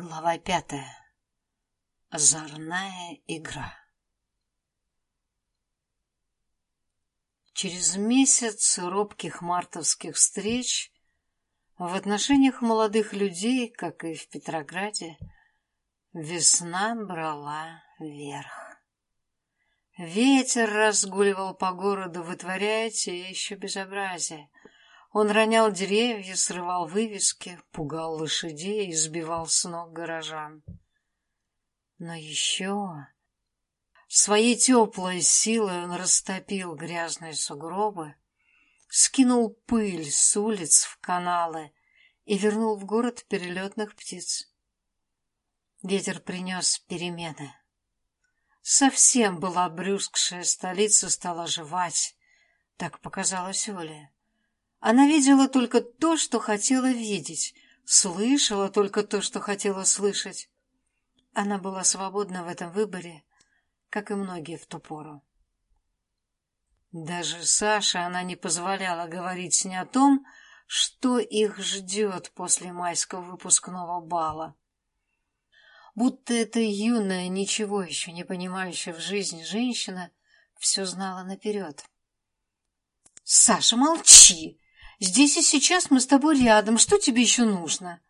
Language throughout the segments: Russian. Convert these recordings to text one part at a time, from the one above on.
Глава пятая. Озорная игра. Через месяц робких мартовских встреч в отношениях молодых людей, как и в Петрограде, весна брала верх. Ветер разгуливал по городу, вытворяя те еще безобразие — он ронял деревья, срывал вывески, пугал лошадей и сбивал с ног горожан. Но еще своей теплой силой он растопил грязные сугробы, скинул пыль с улиц в каналы и вернул в город перелетных птиц. Ветер принес перемены. Совсем была обрюзгшая столица стала оживать, так показалось Оле. Она видела только то, что хотела видеть, слышала только то, что хотела слышать. Она была свободна в этом выборе, как и многие в ту пору. Даже Саше она не позволяла говорить не о том, что их ждет после майского выпускного бала. Будто эта юная, ничего еще не понимающая в жизни женщина все знала наперед. — Саша, молчи! Здесь и сейчас мы с тобой рядом. Что тебе еще нужно?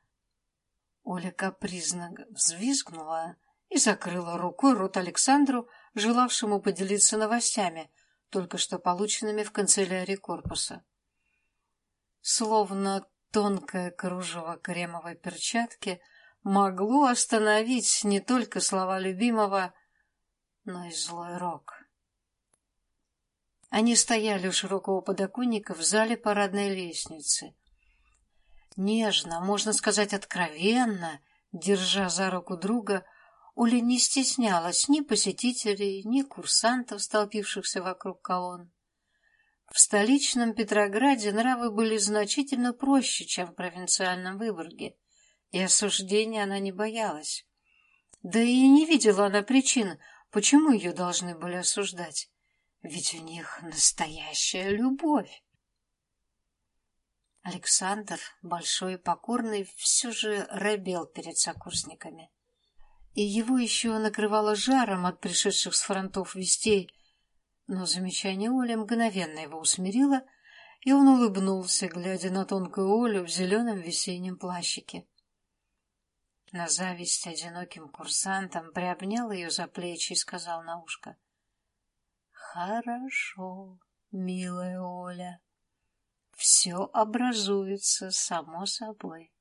Оля капризно взвизгнула и закрыла рукой рот Александру, желавшему поделиться новостями, только что полученными в канцелярии корпуса. Словно тонкое кружево кремовой перчатки могло остановить не только слова любимого, но и злой рок. Они стояли у широкого подоконника в зале парадной лестницы. Нежно, можно сказать откровенно, держа за руку друга, Оля не стеснялась ни посетителей, ни курсантов, столпившихся вокруг колонн. В столичном Петрограде нравы были значительно проще, чем в провинциальном Выборге, и осуждения она не боялась. Да и не видела она причин, почему ее должны были осуждать. Ведь у них настоящая любовь. Александр, большой и покорный, все же робел перед сокурсниками. И его еще накрывало жаром от пришедших с фронтов вестей, но замечание Оли мгновенно его усмирило, и он улыбнулся, глядя на тонкую Олю в зеленом весеннем плащике. На зависть одиноким курсантам приобнял ее за плечи и сказал на ушко — Хорошо, милая Оля. Все образуется само собой.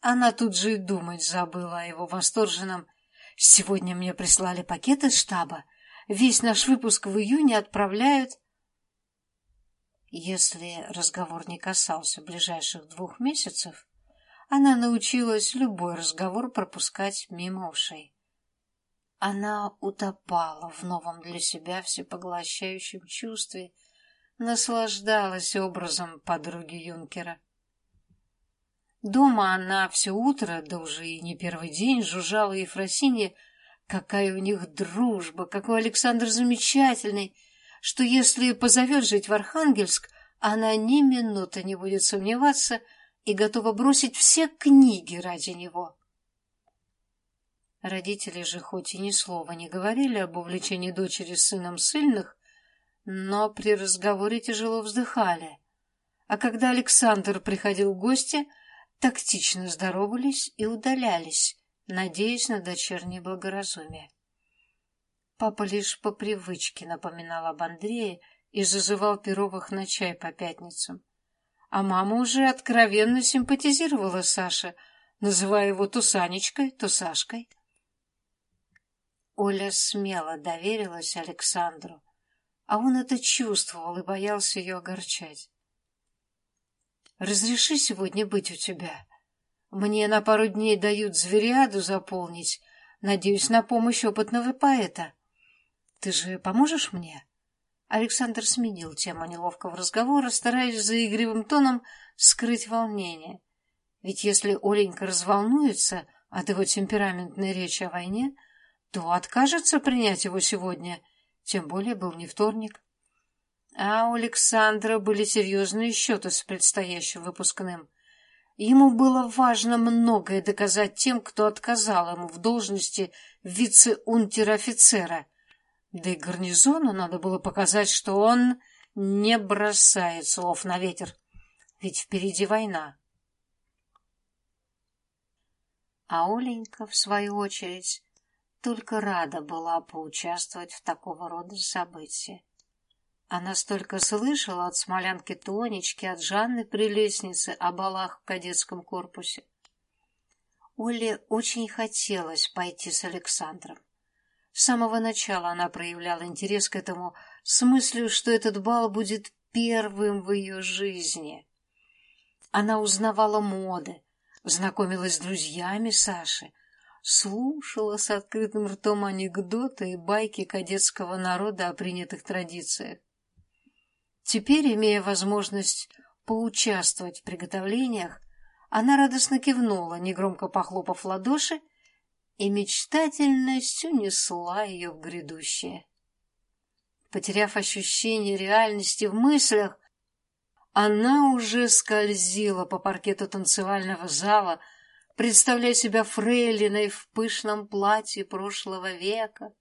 Она тут же и думать забыла о его восторженном «Сегодня мне прислали пакет из штаба. Весь наш выпуск в июне отправляют...» Если разговор не касался ближайших двух месяцев, она научилась любой разговор пропускать мимо ушей. Она утопала в новом для себя всепоглощающем чувстве, наслаждалась образом подруги юнкера. Дома она все утро, да уже и не первый день, жужжала Ефросинье, какая у них дружба, какой Александр замечательный, что если позовет жить в Архангельск, она ни минуты не будет сомневаться и готова бросить все книги ради него. Родители же хоть и ни слова не говорили об увлечении дочери сыном сильных, но при разговоре тяжело вздыхали. А когда Александр приходил в гости, тактично здоровались и удалялись, надеясь на дочернее благоразумие. Папа лишь по привычке напоминал об Андрее и зазывал Перовых на чай по пятницам. А мама уже откровенно симпатизировала Саше, называя его то Санечкой, то Сашкой. Оля смело доверилась Александру, а он это чувствовал и боялся ее огорчать. «Разреши сегодня быть у тебя. Мне на пару дней дают звериаду заполнить, надеюсь на помощь опытного поэта. Ты же поможешь мне?» Александр сменил тему неловкого разговора, стараясь за игривым тоном скрыть волнение. Ведь если Оленька разволнуется от его темпераментной речи о войне, то откажется принять его сегодня, тем более был не вторник. А у Александра были серьезные счеты с предстоящим выпускным. Ему было важно многое доказать тем, кто отказал ему в должности вице-унтер-офицера. Да и гарнизону надо было показать, что он не бросает слов на ветер, ведь впереди война. А Оленька, в свою очередь, только рада была поучаствовать в такого рода событии. Она столько слышала от смолянки Тонечки, от Жанны Прелестницы о балах в кадетском корпусе. Оле очень хотелось пойти с Александром. С самого начала она проявляла интерес к этому с мыслью, что этот бал будет первым в ее жизни. Она узнавала моды, знакомилась с друзьями Саши, слушала с открытым ртом анекдоты и байки кадетского народа о принятых традициях. Теперь, имея возможность поучаствовать в приготовлениях, она радостно кивнула, негромко похлопав ладоши, и мечтательностью несла ее в грядущее. Потеряв ощущение реальности в мыслях, она уже скользила по паркету танцевального зала, представляя себя фрейлиной в пышном платье прошлого века,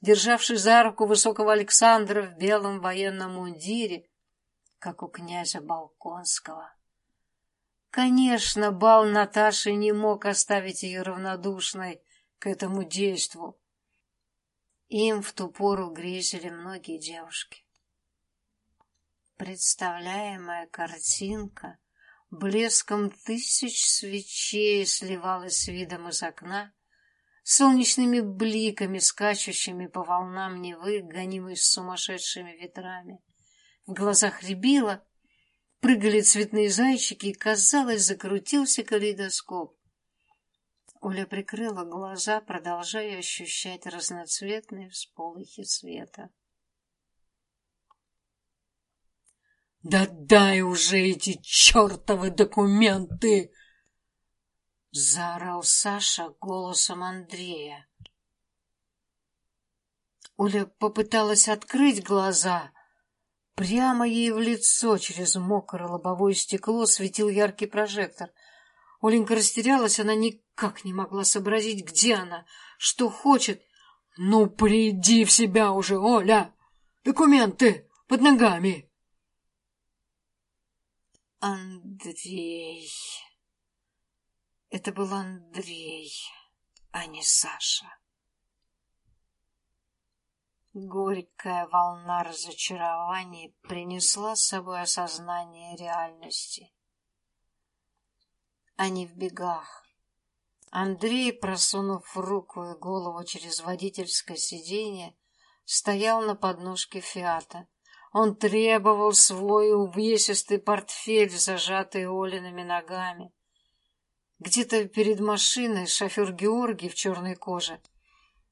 державший за руку высокого Александра в белом военном мундире, как у князя Балконского. Конечно, бал Наташи не мог оставить ее равнодушной к этому действу. Им в ту пору грезили многие девушки. Представляемая картинка блеском тысяч свечей сливалась с видом из окна, солнечными бликами, скачущими по волнам Невы, гонимой сумасшедшими ветрами. В глазах рябило, прыгали цветные зайчики, и, казалось, закрутился калейдоскоп. Оля прикрыла глаза, продолжая ощущать разноцветные всполохи света. «Да дай уже эти чертовы документы!» — заорал Саша голосом Андрея. Оля попыталась открыть глаза. Прямо ей в лицо через мокрое лобовое стекло светил яркий прожектор. Оленька растерялась, она никак не могла сообразить, где она, что хочет. «Ну, приди в себя уже, Оля! Документы под ногами!» Андрей... Это был Андрей, а не Саша. Горькая волна разочарований принесла с собой осознание реальности. Они в бегах. Андрей, просунув руку и голову через водительское сиденье, стоял на подножке «Фиата». Он требовал свой увесистый портфель, зажатый Олиными ногами. Где-то перед машиной шофер Георгий в черной коже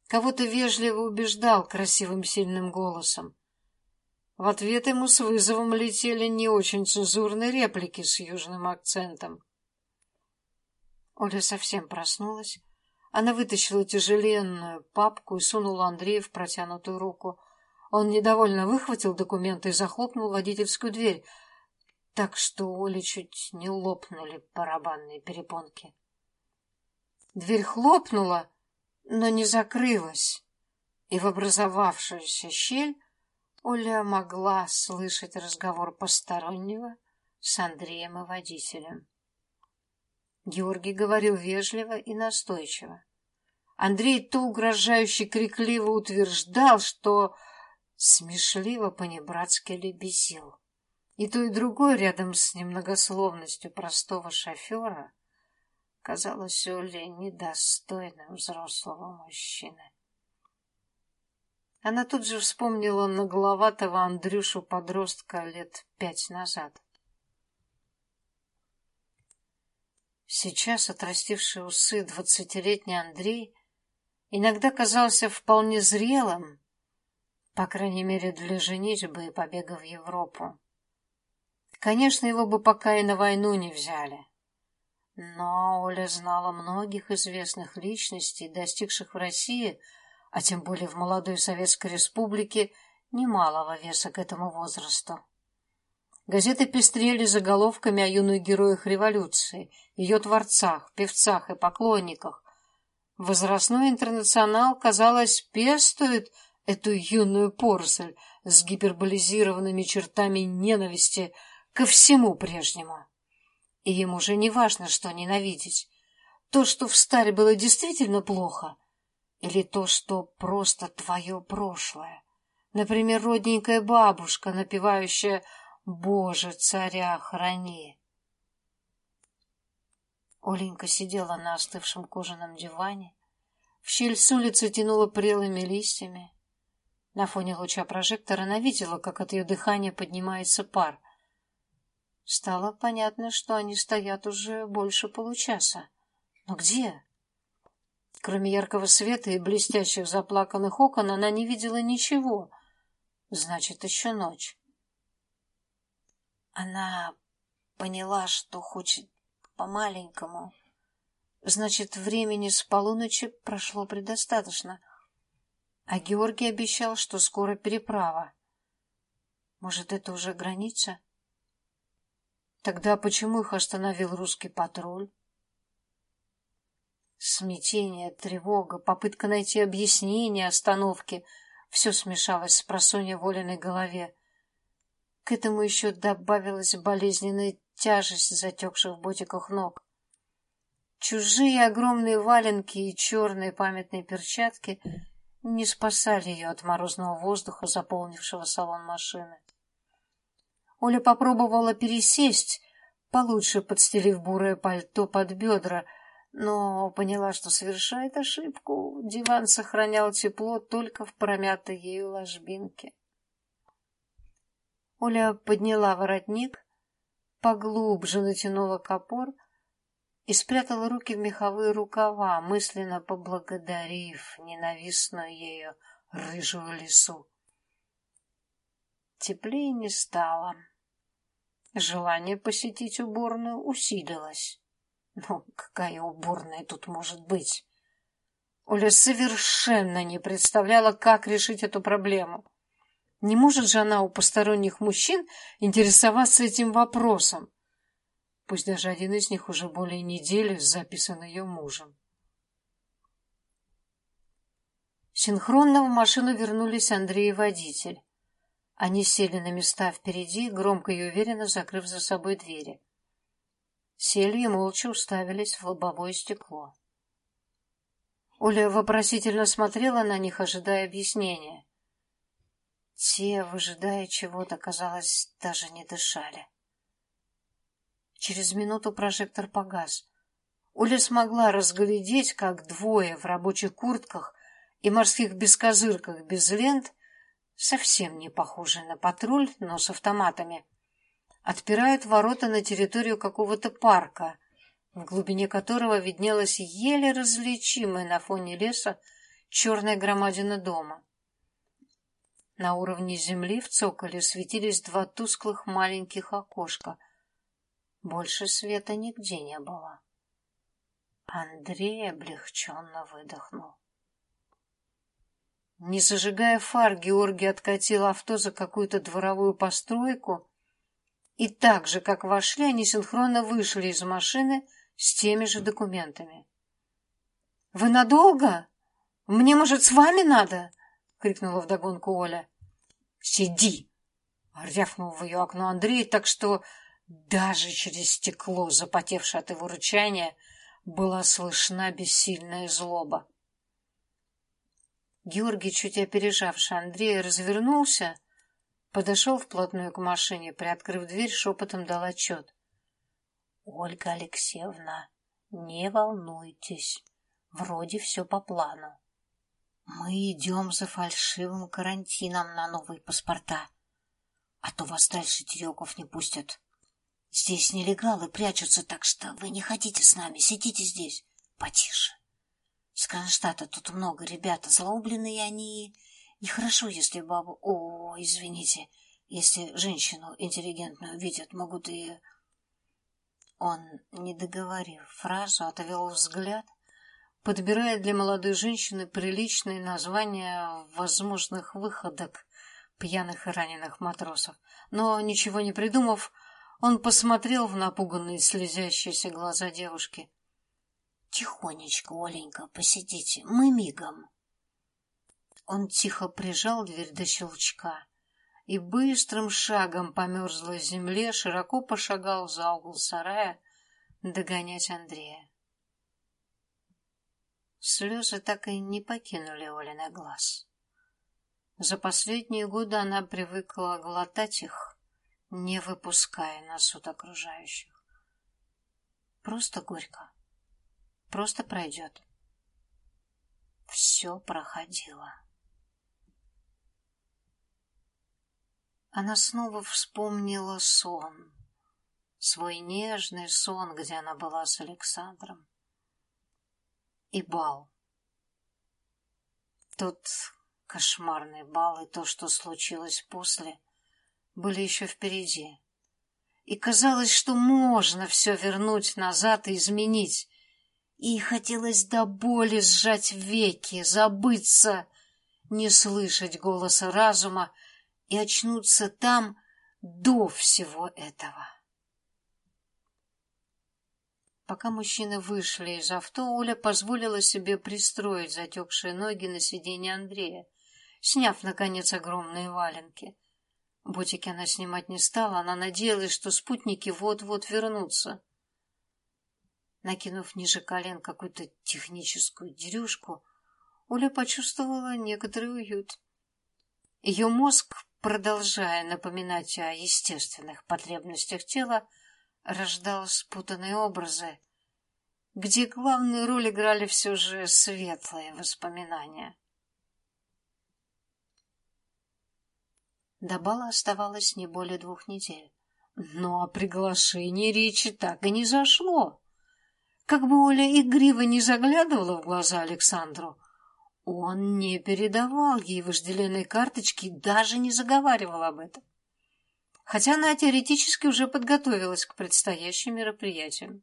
кого-то вежливо убеждал красивым сильным голосом. В ответ ему с вызовом летели не очень цензурные реплики с южным акцентом. Оля совсем проснулась. Она вытащила тяжеленную папку и сунула Андрею в протянутую руку. Он недовольно выхватил документы и захлопнул водительскую дверь — так что у Оли чуть не лопнули барабанные перепонки. Дверь хлопнула, но не закрылась, и в образовавшуюся щель Оля могла слышать разговор постороннего с Андреем и водителем. Георгий говорил вежливо и настойчиво. Андрей то угрожающе крикливо утверждал, что смешливо по-небратски лебезил. И то, и другое рядом с немногословностью простого шофера казалось Оле недостойным взрослого мужчины. Она тут же вспомнила нагловатого Андрюшу-подростка лет пять назад. Сейчас отрастивший усы двадцатилетний Андрей иногда казался вполне зрелым, по крайней мере для женитьбы и побега в Европу. Конечно, его бы пока и на войну не взяли. Но Оля знала многих известных личностей, достигших в России, а тем более в молодой Советской Республике, немалого веса к этому возрасту. Газеты пестрели заголовками о юных героях революции, ее творцах, певцах и поклонниках. Возрастной интернационал, казалось, пестует эту юную поросль с гиперболизированными чертами ненависти ко всему прежнему. И им уже не важно, что ненавидеть. То, что в старе было действительно плохо, или то, что просто твое прошлое. Например, родненькая бабушка, напевающая «Боже, царя храни». Оленька сидела на остывшем кожаном диване. В щель с улицы тянула прелыми листьями. На фоне луча прожектора она видела, как от ее дыхания поднимается пар. Стало понятно, что они стоят уже больше получаса. Но где? Кроме яркого света и блестящих заплаканных окон, она не видела ничего. Значит, еще ночь. Она поняла, что хочет по-маленькому. Значит, времени с полуночи прошло предостаточно. А Георгий обещал, что скоро переправа. Может, это уже граница? Тогда почему их остановил русский патруль? Смятение, тревога, попытка найти объяснение остановки — все смешалось с просонья Волиной голове. К этому еще добавилась болезненная тяжесть затекших в ботиках ног. Чужие огромные валенки и черные памятные перчатки не спасали ее от морозного воздуха, заполнившего салон машины. Оля попробовала пересесть, получше подстелив бурое пальто под бедра — но поняла, что совершает ошибку. Диван сохранял тепло только в промятой ею ложбинке. Оля подняла воротник, поглубже натянула копор и спрятала руки в меховые рукава, мысленно поблагодарив ненавистную ею рыжую лису. Теплее не стало. Желание посетить уборную усилилось. Ну, какая уборная тут может быть? Оля совершенно не представляла, как решить эту проблему. Не может же она у посторонних мужчин интересоваться этим вопросом, пусть даже один из них уже более недели записан ее мужем. Синхронно в машину вернулись Андрей и водитель. Они сели на места впереди, громко и уверенно закрыв за собой двери. Сели и молча уставились в лобовое стекло. Оля вопросительно смотрела на них, ожидая объяснения. Те, выжидая чего-то, казалось, даже не дышали. Через минуту прожектор погас. Оля смогла разглядеть, как двое в рабочих куртках и морских бескозырках без лент, совсем не похожие на патруль, но с автоматами, отпирают ворота на территорию какого-то парка, в глубине которого виднелась еле различимая на фоне леса черная громадина дома. На уровне земли в цоколе светились два тусклых маленьких окошка. Больше света нигде не было. Андрей облегченно выдохнул. Не зажигая фар, Георгий откатил авто за какую-то дворовую постройку и так же, как вошли, они синхронно вышли из машины с теми же документами. — Вы надолго? Мне, может, с вами надо? — крикнула вдогонку Оля. — Сиди! — рявкнул в ее окно Андрей, так что даже через стекло, запотевшее от его рычания, была слышна бессильная злоба. Георгий, чуть опережавший Андрея, развернулся — Подошел вплотную к машине, приоткрыв дверь, шепотом дал отчет. — Ольга Алексеевна, не волнуйтесь, вроде все по плану. Мы идем за фальшивым карантином на новые паспорта, а то вас дальше Тереков не пустят. Здесь нелегалы прячутся, так что вы не хотите с нами, сидите здесь, потише. С Кронштадта тут много ребят, злоубленные они Нехорошо, если бабу... О, извините, если женщину интеллигентную видят, могут и... Он, не договорив фразу, отвел взгляд, подбирая для молодой женщины приличные названия возможных выходок пьяных и раненых матросов. Но, ничего не придумав, он посмотрел в напуганные слезящиеся глаза девушки. — Тихонечко, Оленька, посидите, мы мигом. Он тихо прижал дверь до щелчка и быстрым шагом по мерзлой земле широко пошагал за угол сарая догонять Андрея. Слезы так и не покинули Олина глаз. За последние годы она привыкла глотать их, не выпуская на суд окружающих. Просто горько. Просто пройдет. Все проходило. Она снова вспомнила сон. Свой нежный сон, где она была с Александром. И бал. Тот кошмарный бал и то, что случилось после, были еще впереди. И казалось, что можно все вернуть назад и изменить. И хотелось до боли сжать веки, забыться, не слышать голоса разума и очнуться там до всего этого. Пока мужчины вышли из авто, Оля позволила себе пристроить затекшие ноги на сиденье Андрея, сняв, наконец, огромные валенки. Ботики она снимать не стала, она надеялась, что спутники вот-вот вернутся. Накинув ниже колен какую-то техническую дерюшку, Оля почувствовала некоторый уют. Ее мозг, продолжая напоминать о естественных потребностях тела, рождал спутанные образы, где главную роль играли все же светлые воспоминания. До бала оставалось не более двух недель. Но о приглашении речи так и не зашло. Как бы Оля игриво не заглядывала в глаза Александру, он не передавал ей вожделенной карточки даже не заговаривал об этом. Хотя она теоретически уже подготовилась к предстоящим мероприятиям.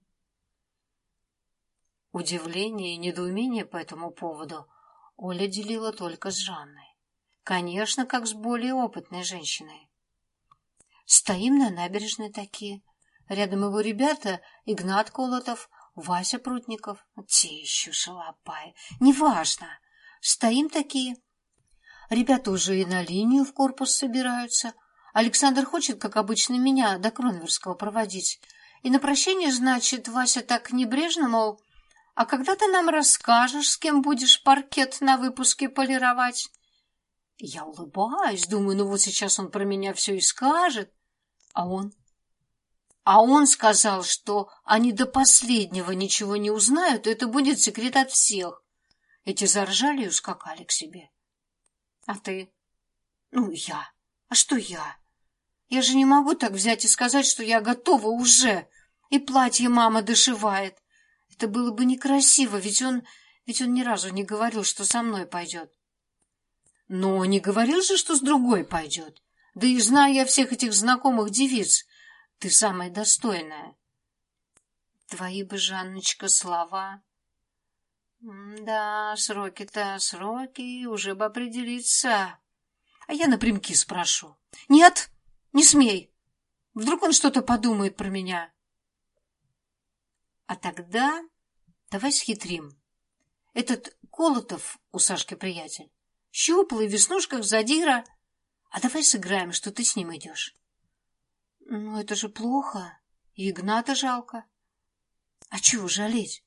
Удивление и недоумение по этому поводу Оля делила только с Жанной. Конечно, как с более опытной женщиной. Стоим на набережной такие. Рядом его ребята Игнат Колотов, Вася Прутников, те еще шалопаи. Неважно. Стоим такие. Ребята уже и на линию в корпус собираются. Александр хочет, как обычно, меня до Кронверского проводить. И на прощение, значит, Вася так небрежно, мол, а когда ты нам расскажешь, с кем будешь паркет на выпуске полировать? Я улыбаюсь, думаю, ну вот сейчас он про меня все и скажет. А он? А он сказал, что они до последнего ничего не узнают, это будет секрет от всех. Эти заржали и ускакали к себе. А ты? Ну, я. А что я? Я же не могу так взять и сказать, что я готова уже, и платье мама дошивает. Это было бы некрасиво, ведь он, ведь он ни разу не говорил, что со мной пойдет. Но не говорил же, что с другой пойдет. Да и знаю я всех этих знакомых девиц. Ты самая достойная. Твои бы, Жанночка, слова. Да, сроки-то, сроки, уже бы определиться. А я напрямки спрошу. Нет, не смей. Вдруг он что-то подумает про меня. А тогда давай схитрим. Этот Колотов у Сашки приятель щуплый, в веснушках задира. А давай сыграем, что ты с ним идешь. Ну, это же плохо. И Игната жалко. А чего жалеть?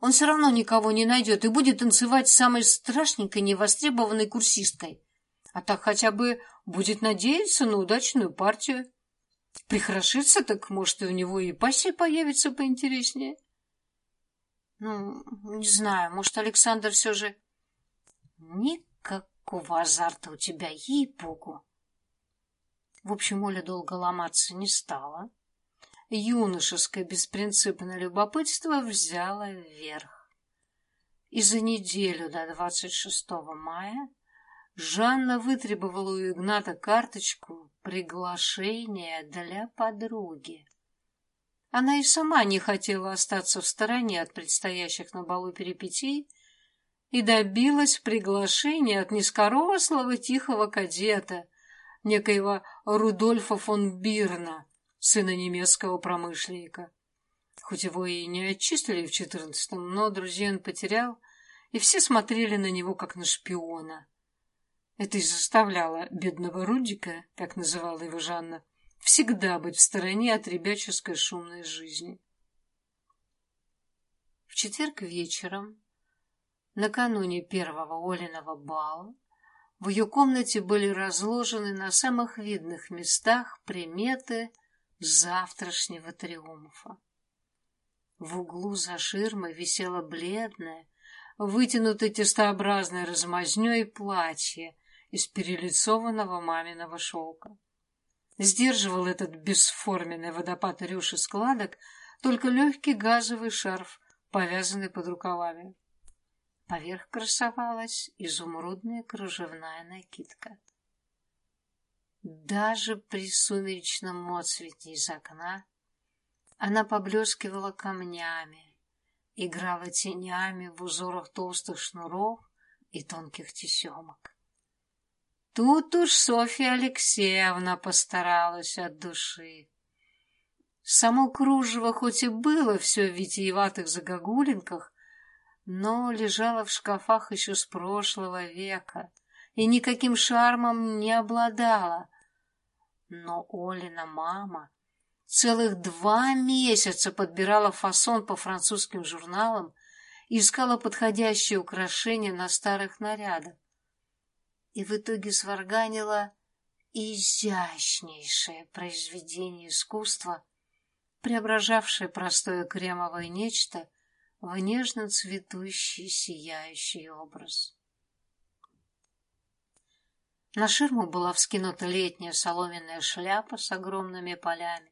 Он все равно никого не найдет и будет танцевать с самой страшненькой невостребованной курсисткой. А так хотя бы будет надеяться на удачную партию. Прихорошится, так, может, и у него и пассия появится поинтереснее. Ну, не знаю, может, Александр все же... Ник Какого азарта у тебя, ей-богу! В общем, Оля долго ломаться не стала. Юношеское беспринципное любопытство взяло вверх. И за неделю до 26 мая Жанна вытребовала у Игната карточку приглашения для подруги. Она и сама не хотела остаться в стороне от предстоящих на балу перипетий, и добилась приглашения от низкорослого тихого кадета, некоего Рудольфа фон Бирна, сына немецкого промышленника. Хоть его и не отчислили в четырнадцатом, но друзей он потерял, и все смотрели на него как на шпиона. Это и заставляло бедного Рудика, как называла его Жанна, всегда быть в стороне от ребяческой шумной жизни. В четверг вечером, накануне первого Олиного бала, в ее комнате были разложены на самых видных местах приметы завтрашнего триумфа. В углу за ширмой висело бледное, вытянутое тестообразной размазней платье из перелицованного маминого шелка. Сдерживал этот бесформенный водопад рюши складок только легкий газовый шарф, повязанный под рукавами. Поверх красовалась изумрудная кружевная накидка. Даже при сумеречном отсвете из окна она поблескивала камнями, играла тенями в узорах толстых шнуров и тонких тесемок. Тут уж Софья Алексеевна постаралась от души. Само кружево хоть и было все в витиеватых загогулинках, но лежало в шкафах еще с прошлого века и никаким шармом не обладало. Но Олина мама целых два месяца подбирала фасон по французским журналам и искала подходящие украшения на старых нарядах и в итоге сварганила изящнейшее произведение искусства, преображавшее простое кремовое нечто в нежно цветущий сияющий образ. На ширму была вскинута летняя соломенная шляпа с огромными полями.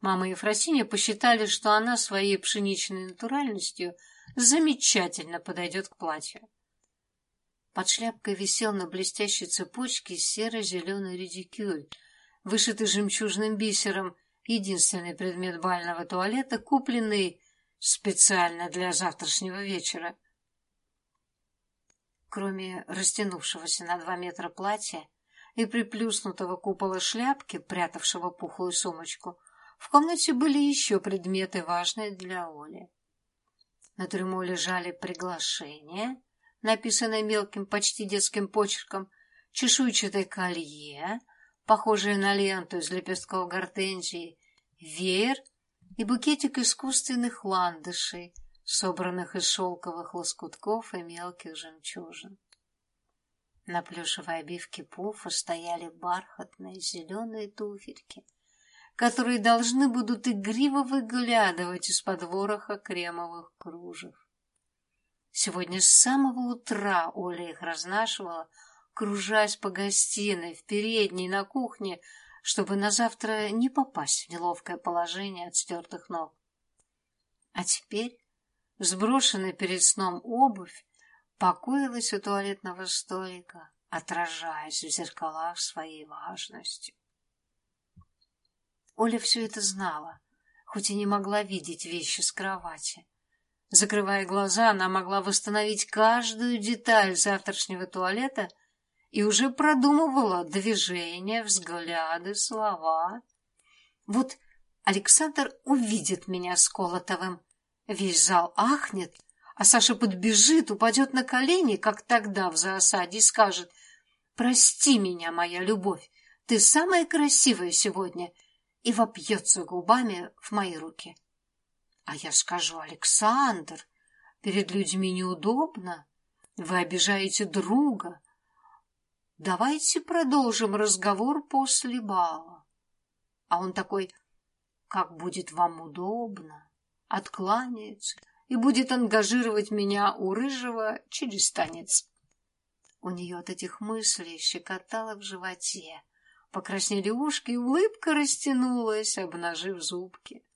Мама и Ефросинья посчитали, что она своей пшеничной натуральностью замечательно подойдет к платью. Под шляпкой висел на блестящей цепочке серо-зеленый редикюль, вышитый жемчужным бисером, единственный предмет бального туалета, купленный специально для завтрашнего вечера. Кроме растянувшегося на два метра платья и приплюснутого купола шляпки, прятавшего пухлую сумочку, в комнате были еще предметы, важные для Оли. На трюмо лежали приглашения — написанное мелким, почти детским почерком, чешуйчатое колье, похожее на ленту из лепестков гортензии, веер и букетик искусственных ландышей, собранных из шелковых лоскутков и мелких жемчужин. На плюшевой обивке пуфа стояли бархатные зеленые туфельки, которые должны будут игриво выглядывать из-под вороха кремовых кружев. Сегодня с самого утра Оля их разнашивала, кружась по гостиной, в передней, на кухне, чтобы на завтра не попасть в неловкое положение от стертых ног. А теперь, сброшенная перед сном обувь, покоилась у туалетного столика, отражаясь в зеркалах своей важностью. Оля все это знала, хоть и не могла видеть вещи с кровати. Закрывая глаза, она могла восстановить каждую деталь завтрашнего туалета и уже продумывала движения, взгляды, слова. Вот Александр увидит меня с Колотовым. Весь зал ахнет, а Саша подбежит, упадет на колени, как тогда в зоосаде, и скажет «Прости меня, моя любовь, ты самая красивая сегодня», и вопьется губами в мои руки. А я скажу, Александр, перед людьми неудобно. Вы обижаете друга. Давайте продолжим разговор после бала. А он такой, как будет вам удобно, откланяется и будет ангажировать меня у рыжего через танец. У нее от этих мыслей щекотало в животе, покраснели ушки, и улыбка растянулась, обнажив зубки.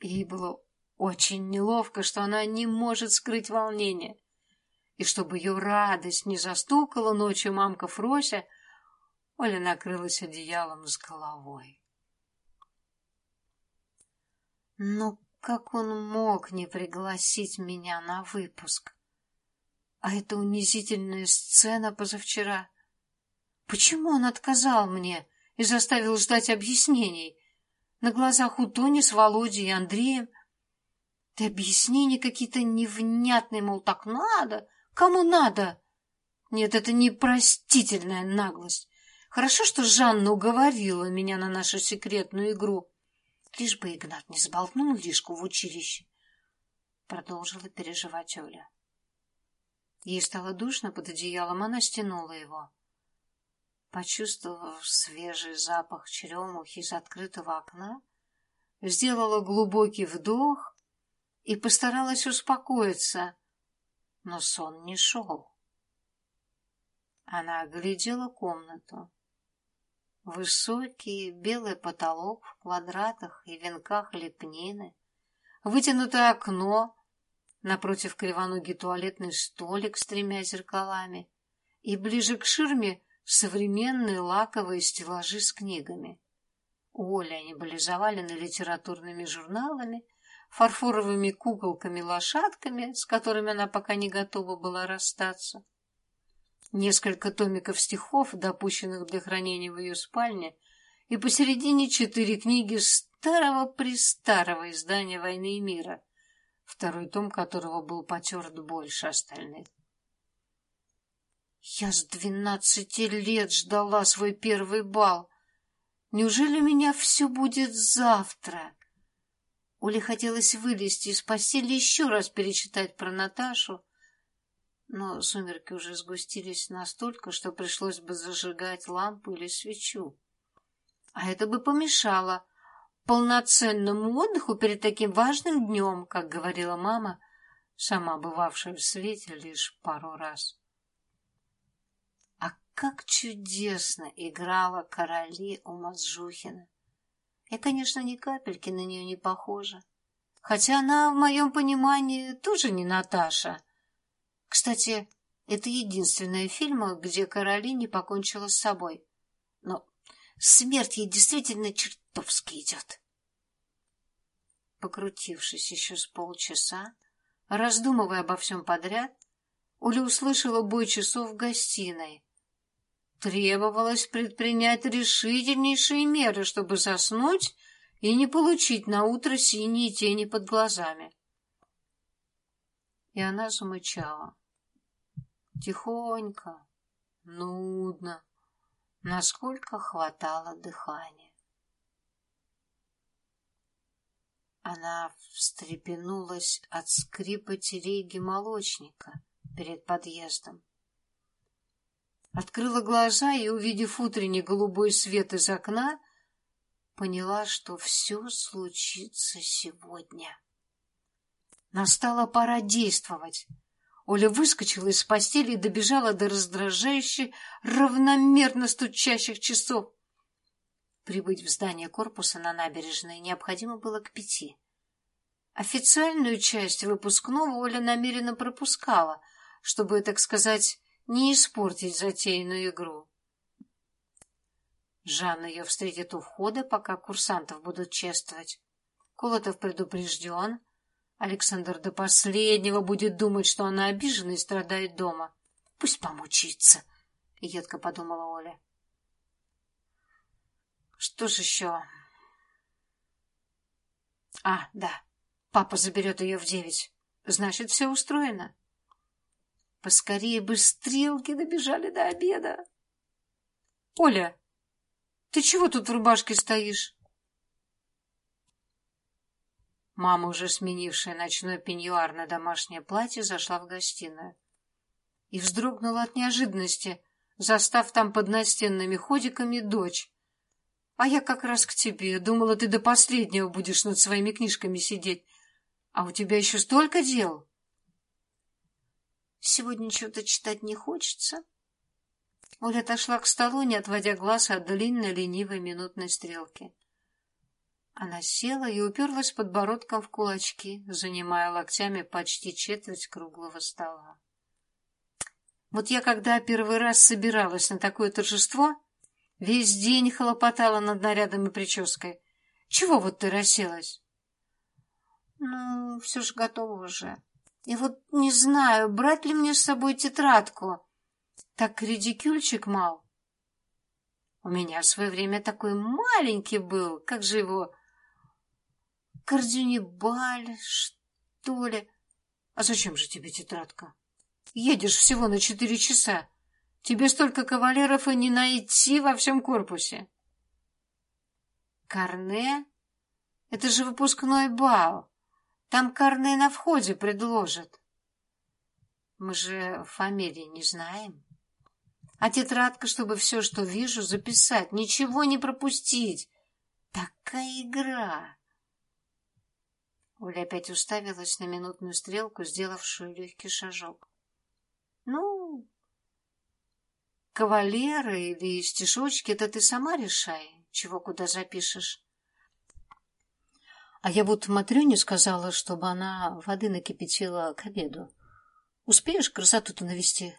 Ей было очень неловко, что она не может скрыть волнение. И чтобы ее радость не застукала ночью мамка Фрося, Оля накрылась одеялом с головой. Но как он мог не пригласить меня на выпуск? А это унизительная сцена позавчера. Почему он отказал мне и заставил ждать объяснений? На глазах у Тони с Володей и Андреем. Да объяснения какие-то невнятные, мол, так надо. Кому надо? Нет, это непростительная наглость. Хорошо, что Жанна уговорила меня на нашу секретную игру. Лишь бы Игнат не сболтнул лишку в училище. Продолжила переживать Оля. Ей стало душно под одеялом, она стянула его. Почувствовав свежий запах черемухи из открытого окна, сделала глубокий вдох и постаралась успокоиться, но сон не шел. Она оглядела комнату. Высокий белый потолок в квадратах и венках лепнины, вытянутое окно, напротив кривоногий туалетный столик с тремя зеркалами и ближе к ширме современные лаковые стеллажи с книгами. У Оли они были завалены литературными журналами, фарфоровыми куколками-лошадками, с которыми она пока не готова была расстаться несколько томиков стихов, допущенных для хранения в ее спальне, и посередине четыре книги старого-престарого издания «Войны и мира», второй том которого был потерт больше остальных. Я с двенадцати лет ждала свой первый бал. Неужели у меня все будет завтра? Оле хотелось вылезти из постели еще раз перечитать про Наташу, но сумерки уже сгустились настолько, что пришлось бы зажигать лампу или свечу. А это бы помешало полноценному отдыху перед таким важным днем, как говорила мама, сама бывавшая в свете лишь пару раз. А как чудесно играла короли у Мазжухина! Я, конечно, ни капельки на нее не похожа, хотя она, в моем понимании, тоже не Наташа — кстати, это единственный фильм, где Каролине покончила с собой. Но смерть ей действительно чертовски идет. Покрутившись еще с полчаса, раздумывая обо всем подряд, Оля услышала бой часов в гостиной. Требовалось предпринять решительнейшие меры, чтобы заснуть и не получить на утро синие тени под глазами и она замычала. Тихонько, нудно, насколько хватало дыхания. Она встрепенулась от скрипа телеги молочника перед подъездом. Открыла глаза и, увидев утренний голубой свет из окна, поняла, что все случится сегодня. Настала пора действовать. Оля выскочила из постели и добежала до раздражающе равномерно стучащих часов. Прибыть в здание корпуса на набережной необходимо было к пяти. Официальную часть выпускного Оля намеренно пропускала, чтобы, так сказать, не испортить затеянную игру. Жанна ее встретит у входа, пока курсантов будут чествовать. Колотов предупрежден, Александр до последнего будет думать, что она обижена и страдает дома. Пусть помучится, — едко подумала Оля. Что ж еще? А, да, папа заберет ее в девять. Значит, все устроено. Поскорее бы стрелки добежали до обеда. Оля, ты чего тут в рубашке стоишь? Мама, уже сменившая ночной пеньюар на домашнее платье, зашла в гостиную. И вздрогнула от неожиданности, застав там под настенными ходиками дочь. А я как раз к тебе. Думала, ты до последнего будешь над своими книжками сидеть. А у тебя еще столько дел. Сегодня что-то читать не хочется. Оля отошла к столу, не отводя глаз от длинной ленивой минутной стрелки. Она села и уперлась подбородком в кулачки, занимая локтями почти четверть круглого стола. Вот я когда первый раз собиралась на такое торжество, весь день хлопотала над нарядом и прической. Чего вот ты расселась? Ну, все же готово уже. И вот не знаю, брать ли мне с собой тетрадку. Так редикюльчик мал. У меня в свое время такой маленький был, как же его... Кардюнибаль, что ли? А зачем же тебе тетрадка? Едешь всего на четыре часа. Тебе столько кавалеров и не найти во всем корпусе. Карне? Это же выпускной бал. Там карне на входе предложат. Мы же фамилии не знаем. А тетрадка, чтобы все, что вижу, записать, ничего не пропустить. Такая игра. Оля опять уставилась на минутную стрелку, сделавшую легкий шажок. Ну, кавалеры или стишочки, это ты сама решай, чего куда запишешь. А я вот Матрёне сказала, чтобы она воды накипятила к обеду. Успеешь красоту-то навести?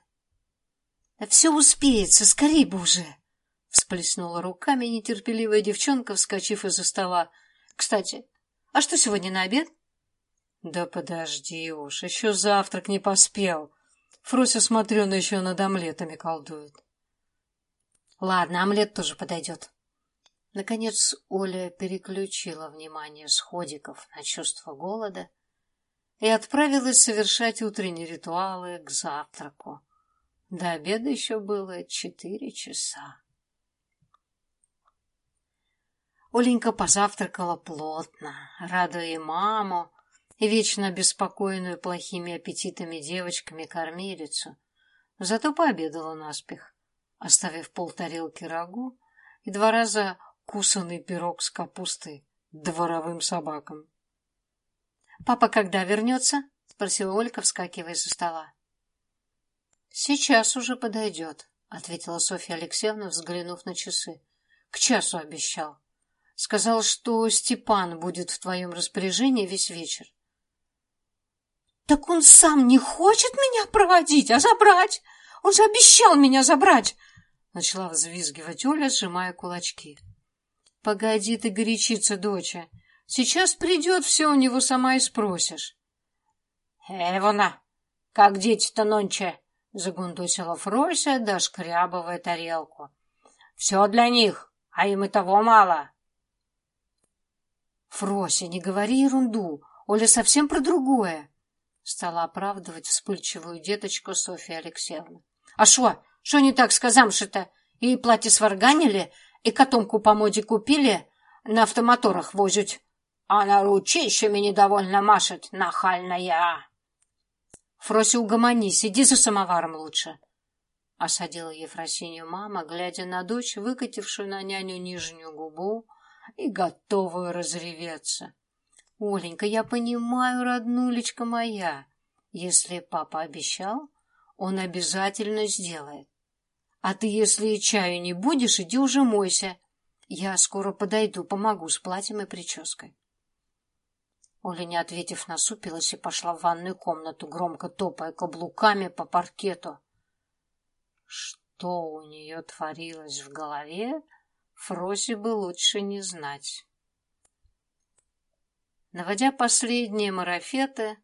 — Да все успеется, скорей бы уже! — всплеснула руками нетерпеливая девчонка, вскочив из-за стола. — Кстати, а что сегодня на обед? — Да подожди уж, еще завтрак не поспел. Фрося, смотрю, она еще над омлетами колдует. — Ладно, омлет тоже подойдет. Наконец Оля переключила внимание с ходиков на чувство голода и отправилась совершать утренние ритуалы к завтраку. До обеда еще было четыре часа. Оленька позавтракала плотно, радуя и маму, и вечно обеспокоенную плохими аппетитами девочками кормилицу. Зато пообедала наспех, оставив полтарелки рагу и два раза кусанный пирог с капустой дворовым собакам. «Папа когда вернется?» — спросила Олька, вскакивая со стола. «Сейчас уже подойдет», — ответила Софья Алексеевна, взглянув на часы. «К часу обещал. Сказал, что Степан будет в твоем распоряжении весь вечер». «Так он сам не хочет меня проводить, а забрать! Он же обещал меня забрать!» Начала взвизгивать Оля, сжимая кулачки. Погоди ты горячиться, доча. Сейчас придет, все у него сама и спросишь. — Эвона, как дети-то нонче, — загундосила Фрося, дошкрябывая тарелку. — Все для них, а им и того мало. — Фрося, не говори ерунду, Оля совсем про другое, — стала оправдывать вспыльчивую деточку Софья Алексеевна. — А шо? Шо не так сказамши-то? И платье сварганили, — и котомку по моде купили, на автомоторах возят. А она ручищами недовольно машет, нахальная. Фрося, угомонись, иди за самоваром лучше. Осадила Ефросинью мама, глядя на дочь, выкатившую на няню нижнюю губу и готовую разреветься. Оленька, я понимаю, роднулечка моя. Если папа обещал, он обязательно сделает. А ты, если чаю не будешь, иди уже мойся. Я скоро подойду, помогу с платьем и прической. Оля, не ответив, насупилась и пошла в ванную комнату, громко топая каблуками по паркету. Что у нее творилось в голове, Фросе бы лучше не знать. Наводя последние марафеты,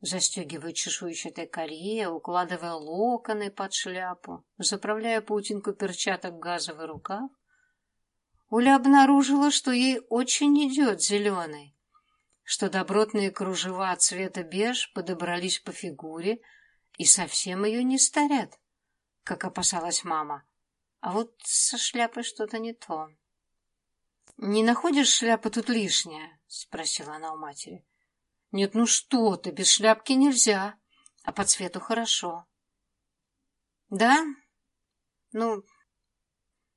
застегивая чешуйчатое колье, укладывая локоны под шляпу, заправляя паутинку перчаток газовый рукав, Уля обнаружила, что ей очень идет зеленый, что добротные кружева цвета беж подобрались по фигуре и совсем ее не старят, как опасалась мама. А вот со шляпой что-то не то. — Не находишь шляпа тут лишняя? — спросила она у матери. Нет, ну что ты, без шляпки нельзя, а по цвету хорошо. Да? Ну,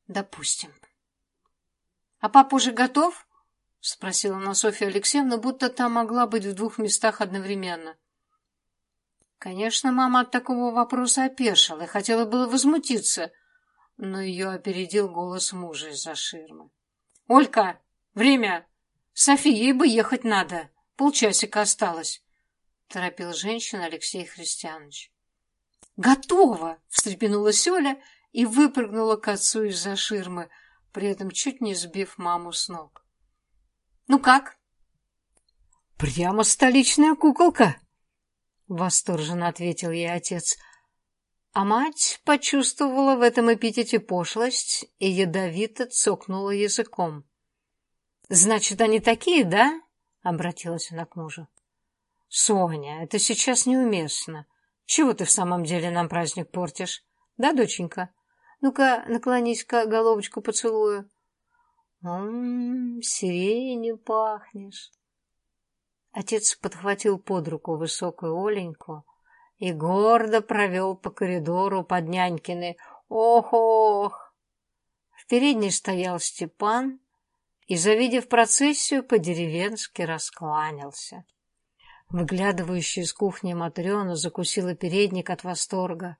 допустим. А папа уже готов? Спросила она Софья Алексеевна, будто та могла быть в двух местах одновременно. Конечно, мама от такого вопроса опешила и хотела было возмутиться, но ее опередил голос мужа из-за ширмы. — Олька, время! Софи, ей бы ехать надо! — Полчасика осталось, — торопил женщина Алексей Христианович. — Готово! — встрепенулась Оля и выпрыгнула к отцу из-за ширмы, при этом чуть не сбив маму с ног. — Ну как? — Прямо столичная куколка! — восторженно ответил ей отец. А мать почувствовала в этом эпитете пошлость и ядовито цокнула языком. «Значит, они такие, да?» — обратилась она к мужу. «Соня, это сейчас неуместно. Чего ты в самом деле нам праздник портишь? Да, доченька? Ну-ка, наклонись-ка, головочку поцелую. Ммм, сиренью пахнешь». Отец подхватил под руку высокую Оленьку и гордо провел по коридору под нянькины «Ох-ох!». В передней стоял Степан и, завидев процессию, по-деревенски раскланялся. Выглядывающая из кухни Матрена закусила передник от восторга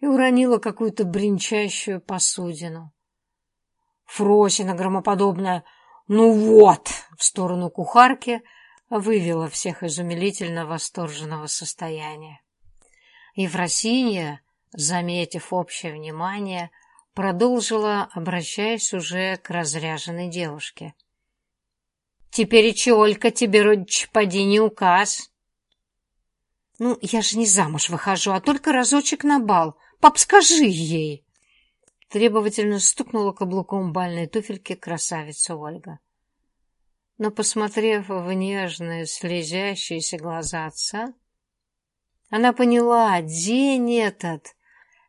и уронила какую-то бренчащую посудину. Фросина громоподобная «Ну вот!» в сторону кухарки вывела всех из умилительно восторженного состояния. Ефросинья, заметив общее внимание, продолжила, обращаясь уже к разряженной девушке. «Теперь и Чолька тебе, родич, поди не указ». «Ну, я же не замуж выхожу, а только разочек на бал. Пап, скажи ей!» Требовательно стукнула каблуком бальной туфельки красавица Ольга. Но, посмотрев в нежные, слезящиеся глаза отца, она поняла, день этот,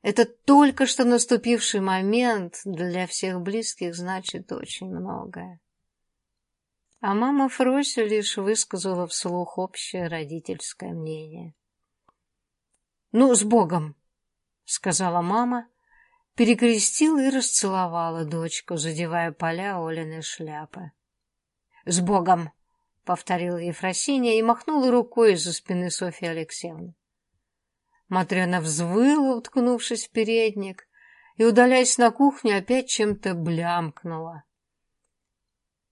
этот только что наступивший момент для всех близких значит очень многое. А мама Фрося лишь высказала вслух общее родительское мнение. «Ну, с Богом!» — сказала мама, перекрестила и расцеловала дочку, задевая поля Олиной шляпы. «С Богом!» — повторила Ефросинья и махнула рукой из-за спины Софьи Алексеевны. Матрена взвыла, уткнувшись в передник, и, удаляясь на кухню, опять чем-то блямкнула.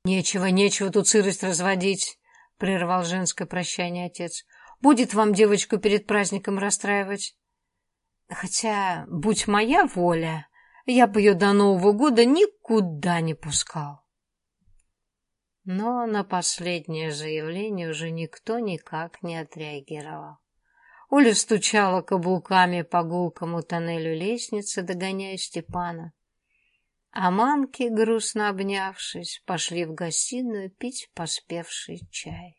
«Нечего, нечего тут сырость разводить», — прервал женское прощание отец. «Будет вам девочку перед праздником расстраивать. Хотя, будь моя воля, я бы ее до Нового года никуда не пускал». Но на последнее заявление уже никто никак не отреагировал. Оля стучала каблуками по гулкому тоннелю лестницы, догоняя Степана. А мамки, грустно обнявшись, пошли в гостиную пить поспевший чай.